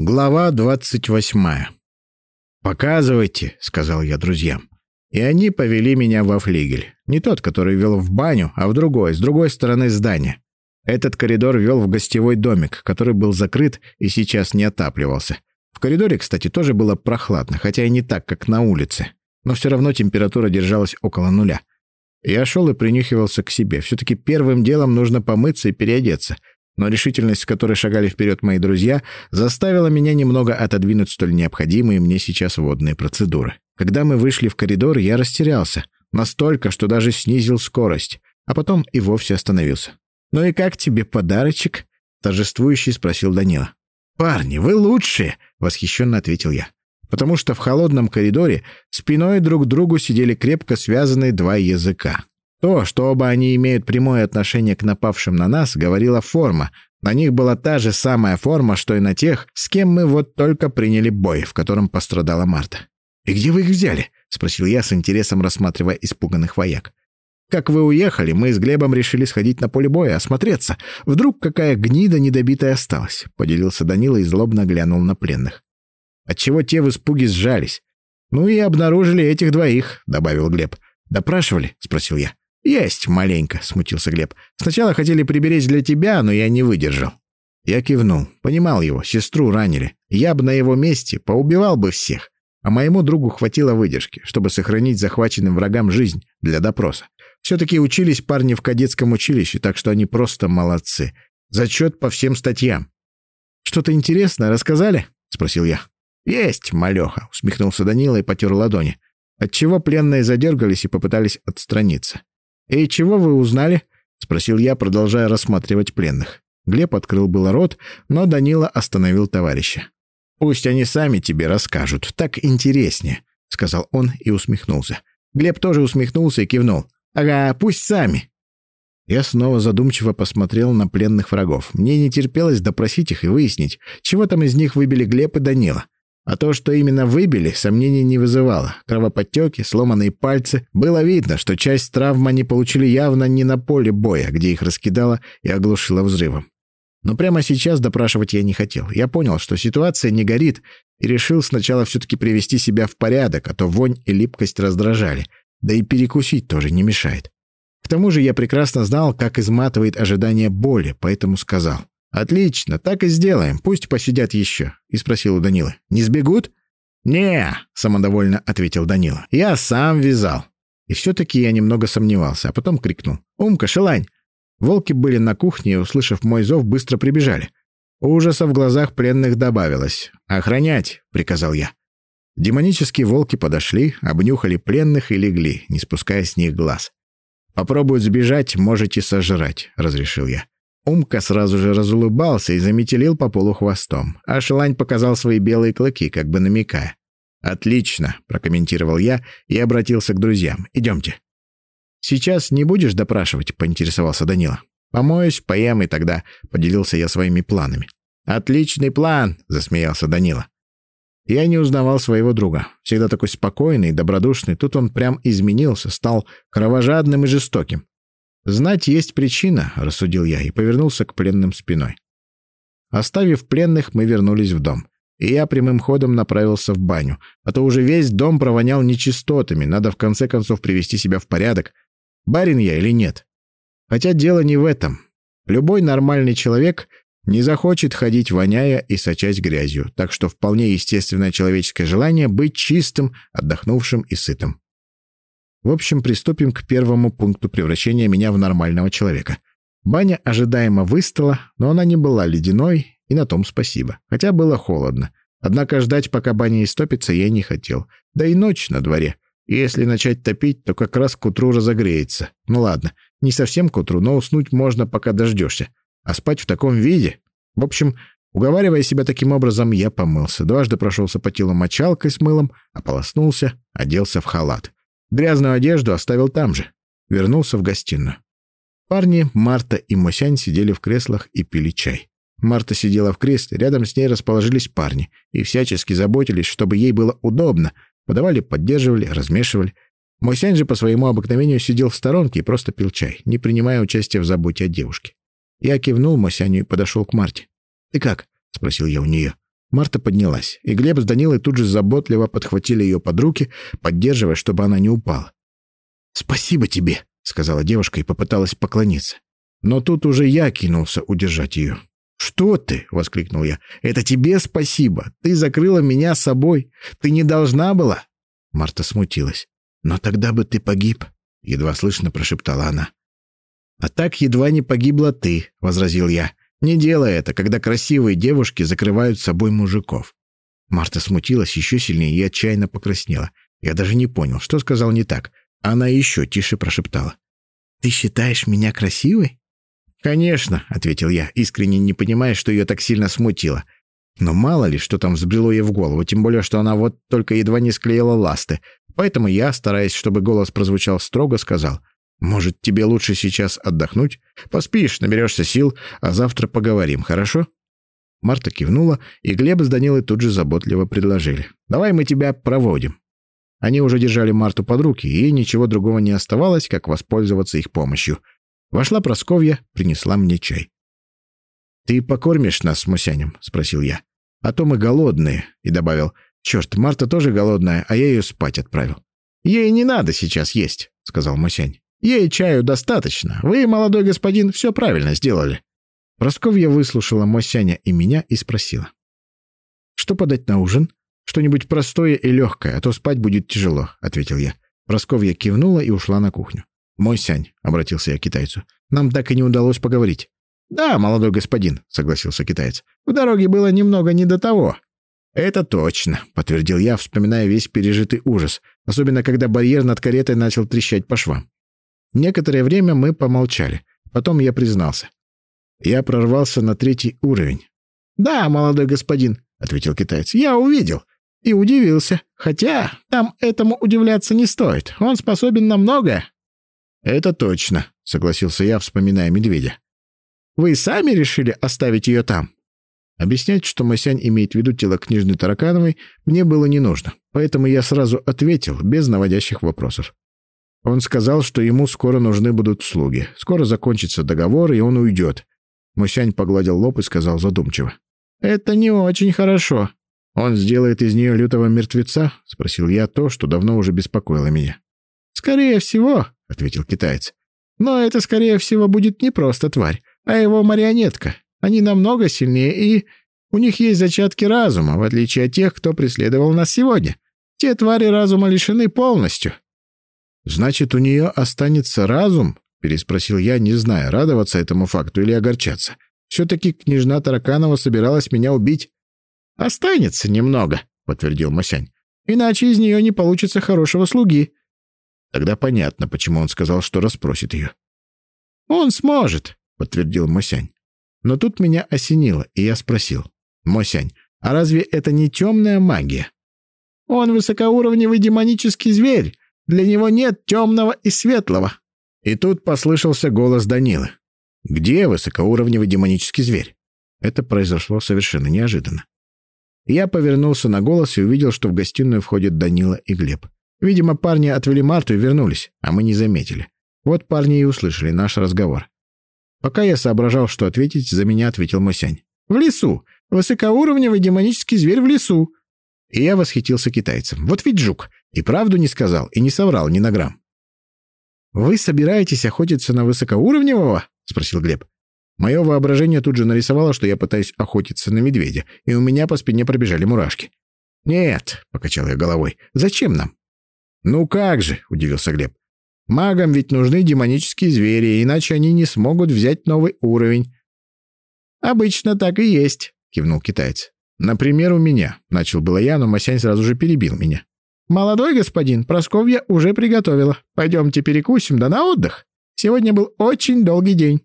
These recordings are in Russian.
Глава двадцать восьмая. «Показывайте», — сказал я друзьям. И они повели меня во флигель. Не тот, который вел в баню, а в другой, с другой стороны здания. Этот коридор вел в гостевой домик, который был закрыт и сейчас не отапливался. В коридоре, кстати, тоже было прохладно, хотя и не так, как на улице. Но все равно температура держалась около нуля. Я шел и принюхивался к себе. Все-таки первым делом нужно помыться и переодеться — но решительность, с которой шагали вперед мои друзья, заставила меня немного отодвинуть столь необходимые мне сейчас водные процедуры. Когда мы вышли в коридор, я растерялся. Настолько, что даже снизил скорость. А потом и вовсе остановился. «Ну и как тебе подарочек?» — торжествующий спросил Данила. «Парни, вы лучшие!» — восхищенно ответил я. Потому что в холодном коридоре спиной друг к другу сидели крепко связанные два языка. То, что оба они имеют прямое отношение к напавшим на нас, говорила форма. На них была та же самая форма, что и на тех, с кем мы вот только приняли бой, в котором пострадала Марта. «И где вы их взяли?» — спросил я с интересом, рассматривая испуганных вояк. «Как вы уехали, мы с Глебом решили сходить на поле боя, осмотреться. Вдруг какая гнида недобитая осталась?» — поделился Данила и злобно глянул на пленных. Отчего те в испуге сжались. «Ну и обнаружили этих двоих», — добавил Глеб. «Допрашивали?» — спросил я. «Есть маленько», — смутился Глеб. «Сначала хотели приберечь для тебя, но я не выдержал». Я кивнул. Понимал его, сестру ранили. Я бы на его месте поубивал бы всех. А моему другу хватило выдержки, чтобы сохранить захваченным врагам жизнь для допроса. Все-таки учились парни в кадетском училище, так что они просто молодцы. Зачет по всем статьям. «Что-то интересное рассказали?» — спросил я. «Есть, малеха», — усмехнулся Данила и потер ладони. Отчего пленные задергались и попытались отстраниться. «И чего вы узнали?» — спросил я, продолжая рассматривать пленных. Глеб открыл было рот, но Данила остановил товарища. «Пусть они сами тебе расскажут, так интереснее», — сказал он и усмехнулся. Глеб тоже усмехнулся и кивнул. «Ага, пусть сами». Я снова задумчиво посмотрел на пленных врагов. Мне не терпелось допросить их и выяснить, чего там из них выбили Глеб и Данила. А то, что именно выбили, сомнений не вызывало. Кровоподтеки, сломанные пальцы. Было видно, что часть травм они получили явно не на поле боя, где их раскидало и оглушило взрывом. Но прямо сейчас допрашивать я не хотел. Я понял, что ситуация не горит, и решил сначала все-таки привести себя в порядок, а то вонь и липкость раздражали. Да и перекусить тоже не мешает. К тому же я прекрасно знал, как изматывает ожидание боли, поэтому сказал. «Отлично, так и сделаем. Пусть посидят еще», — и спросил у Данила. «Не сбегут?» «Не», — самодовольно ответил Данила. «Я сам вязал». И все-таки я немного сомневался, а потом крикнул. «Умка, шелань!» Волки были на кухне и, услышав мой зов, быстро прибежали. Ужаса в глазах пленных добавилось. «Охранять!» — приказал я. Демонические волки подошли, обнюхали пленных и легли, не спуская с них глаз. «Попробуют сбежать, можете сожрать», — разрешил я. Умка сразу же разулыбался и заметелил по полу хвостом, а Шелань показал свои белые клыки, как бы намекая. «Отлично», — прокомментировал я и обратился к друзьям. «Идемте». «Сейчас не будешь допрашивать?» — поинтересовался Данила. «Помоюсь, поем и тогда», — поделился я своими планами. «Отличный план!» — засмеялся Данила. Я не узнавал своего друга. Всегда такой спокойный, добродушный. Тут он прям изменился, стал кровожадным и жестоким. «Знать есть причина», — рассудил я и повернулся к пленным спиной. Оставив пленных, мы вернулись в дом. И я прямым ходом направился в баню. А то уже весь дом провонял нечистотами. Надо в конце концов привести себя в порядок. Барин я или нет? Хотя дело не в этом. Любой нормальный человек не захочет ходить воняя и сочась грязью. Так что вполне естественное человеческое желание быть чистым, отдохнувшим и сытым. В общем, приступим к первому пункту превращения меня в нормального человека. Баня ожидаемо выстала, но она не была ледяной, и на том спасибо. Хотя было холодно. Однако ждать, пока баня истопится, я не хотел. Да и ночь на дворе. И если начать топить, то как раз к утру разогреется. Ну ладно, не совсем к утру, но уснуть можно, пока дождешься. А спать в таком виде? В общем, уговаривая себя таким образом, я помылся. Дважды прошелся по телу мочалкой с мылом, ополоснулся, оделся в халат. Грязную одежду оставил там же. Вернулся в гостиную. Парни, Марта и Мосянь сидели в креслах и пили чай. Марта сидела в кресле, рядом с ней расположились парни и всячески заботились, чтобы ей было удобно, подавали, поддерживали, размешивали. Мосянь же по своему обыкновению сидел в сторонке и просто пил чай, не принимая участия в заботе о девушке. Я кивнул Мосяню и подошел к Марте. «Ты как?» — спросил я у нее. Марта поднялась, и Глеб с Данилой тут же заботливо подхватили ее под руки, поддерживая, чтобы она не упала. «Спасибо тебе», — сказала девушка и попыталась поклониться. Но тут уже я кинулся удержать ее. «Что ты?» — воскликнул я. «Это тебе спасибо. Ты закрыла меня собой. Ты не должна была». Марта смутилась. «Но тогда бы ты погиб», — едва слышно прошептала она. «А так едва не погибла ты», — возразил я. «Не делай это, когда красивые девушки закрывают собой мужиков». Марта смутилась еще сильнее и отчаянно покраснела. Я даже не понял, что сказал не так. Она еще тише прошептала. «Ты считаешь меня красивой?» «Конечно», — ответил я, искренне не понимая, что ее так сильно смутило. Но мало ли, что там взбрело ей в голову, тем более, что она вот только едва не склеила ласты. Поэтому я, стараясь, чтобы голос прозвучал строго, сказал, «Может, тебе лучше сейчас отдохнуть? Поспишь, наберешься сил, а завтра поговорим, хорошо?» Марта кивнула, и Глеб с Данилой тут же заботливо предложили. «Давай мы тебя проводим». Они уже держали Марту под руки, и ничего другого не оставалось, как воспользоваться их помощью — Вошла Просковья, принесла мне чай. «Ты покормишь нас с Мусянем?» — спросил я. «А то мы голодные», — и добавил. «Черт, Марта тоже голодная, а я ее спать отправил». «Ей не надо сейчас есть», — сказал Мусянь. «Ей чаю достаточно. Вы, молодой господин, все правильно сделали». Просковья выслушала Мосяня и меня и спросила. «Что подать на ужин? Что-нибудь простое и легкое, а то спать будет тяжело», — ответил я. Просковья кивнула и ушла на кухню. «Мой Сянь», — обратился я к китайцу, — «нам так и не удалось поговорить». «Да, молодой господин», — согласился китаец. «В дороге было немного не до того». «Это точно», — подтвердил я, вспоминая весь пережитый ужас, особенно когда барьер над каретой начал трещать по швам. Некоторое время мы помолчали. Потом я признался. Я прорвался на третий уровень. «Да, молодой господин», — ответил китаец, — «я увидел. И удивился. Хотя там этому удивляться не стоит. Он способен на многое». «Это точно», — согласился я, вспоминая медведя. «Вы сами решили оставить ее там?» Объяснять, что Масянь имеет в виду тело княжны Таракановой, мне было не нужно, поэтому я сразу ответил, без наводящих вопросов. Он сказал, что ему скоро нужны будут слуги. Скоро закончится договор, и он уйдет. Мусянь погладил лоб и сказал задумчиво. «Это не очень хорошо. Он сделает из нее лютого мертвеца?» — спросил я то, что давно уже беспокоило меня. «Скорее всего», — ответил китаец. «Но это, скорее всего, будет не просто тварь, а его марионетка. Они намного сильнее, и у них есть зачатки разума, в отличие от тех, кто преследовал нас сегодня. Те твари разума лишены полностью». «Значит, у нее останется разум?» — переспросил я, не зная, радоваться этому факту или огорчаться. «Все-таки княжна Тараканова собиралась меня убить». «Останется немного», — подтвердил Масянь. «Иначе из нее не получится хорошего слуги. Тогда понятно, почему он сказал, что расспросит ее. «Он сможет», — подтвердил Мосянь. Но тут меня осенило, и я спросил. «Мосянь, а разве это не темная магия?» «Он высокоуровневый демонический зверь. Для него нет темного и светлого». И тут послышался голос Данилы. «Где высокоуровневый демонический зверь?» Это произошло совершенно неожиданно. Я повернулся на голос и увидел, что в гостиную входят Данила и Глеб. Видимо, парни отвели Марту и вернулись, а мы не заметили. Вот парни и услышали наш разговор. Пока я соображал, что ответить, за меня ответил Мосянь. «В лесу! Высокоуровневый демонический зверь в лесу!» И я восхитился китайцем. Вот ведь жук! И правду не сказал, и не соврал ни на грамм. «Вы собираетесь охотиться на высокоуровневого?» — спросил Глеб. Мое воображение тут же нарисовало, что я пытаюсь охотиться на медведя, и у меня по спине пробежали мурашки. «Нет», — покачал я головой, — «зачем нам? «Ну как же», — удивился Глеб. «Магам ведь нужны демонические звери, иначе они не смогут взять новый уровень». «Обычно так и есть», — кивнул китаец. «Например, у меня», — начал было я, но Масянь сразу же перебил меня. «Молодой господин, Просковья уже приготовила. Пойдемте перекусим, да на отдых. Сегодня был очень долгий день».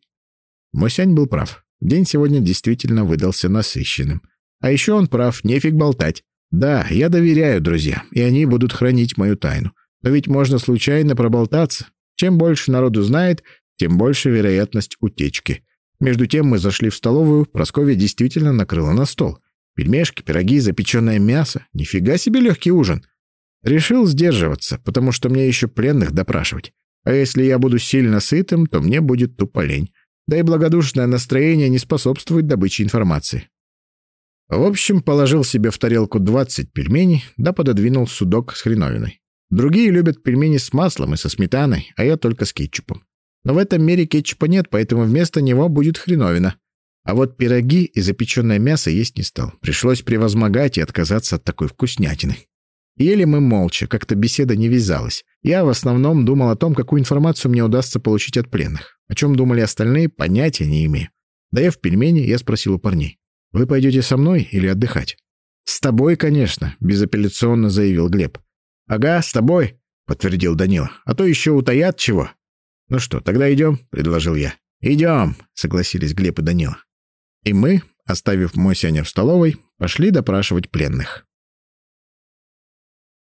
Мосянь был прав. День сегодня действительно выдался насыщенным. А еще он прав, нефиг болтать. Да, я доверяю друзьям, и они будут хранить мою тайну. Но ведь можно случайно проболтаться. Чем больше народу знает, тем больше вероятность утечки. Между тем мы зашли в столовую, Прасковья действительно накрыла на стол. Пельмешки, пироги, запеченное мясо. Нифига себе легкий ужин. Решил сдерживаться, потому что мне еще пленных допрашивать. А если я буду сильно сытым, то мне будет тупо лень. Да и благодушное настроение не способствует добыче информации. В общем, положил себе в тарелку 20 пельменей, да пододвинул судок с хреновиной. Другие любят пельмени с маслом и со сметаной, а я только с кетчупом. Но в этом мире кетчупа нет, поэтому вместо него будет хреновина. А вот пироги и запеченное мясо есть не стал. Пришлось превозмогать и отказаться от такой вкуснятины. Ели мы молча, как-то беседа не вязалась. Я в основном думал о том, какую информацию мне удастся получить от пленных. О чем думали остальные, понятия не имею. Доев пельмени, я спросил у парней. «Вы пойдете со мной или отдыхать?» «С тобой, конечно», — безапелляционно заявил Глеб. «Ага, с тобой», — подтвердил Данила. «А то еще утаят чего». «Ну что, тогда идем?» — предложил я. «Идем», — согласились Глеб и Данила. И мы, оставив Мосяня в столовой, пошли допрашивать пленных.